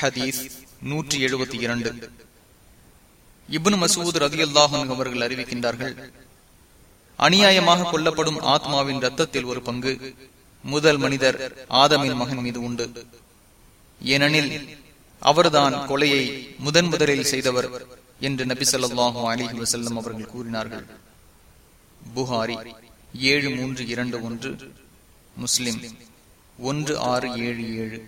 ஹதீஸ் நூற்றி எழுபத்தி இரண்டு. இப்னு மசூத் ரதி அல்லாஹன் அவர்கள் அறிவிக்கின்றார்கள் அநியாயமாக கொல்லப்படும் ஆத்மாவின் ரத்தத்தில் ஒரு பங்கு முதல் மனிதர் ஆதமின் மகன் மீது உண்டு. ஏனெனில் அவர்தான் கொலையை முதன் முதலில் செய்தவர் என்று நபி சொல்லாஹு அலிஹி வசல்லம் அவர்கள் கூறினார்கள். புகாரி ஏழு மூன்று இரண்டு ஒன்று முஸ்லிம் ஒன்று ஆறு ஏழு ஏழு.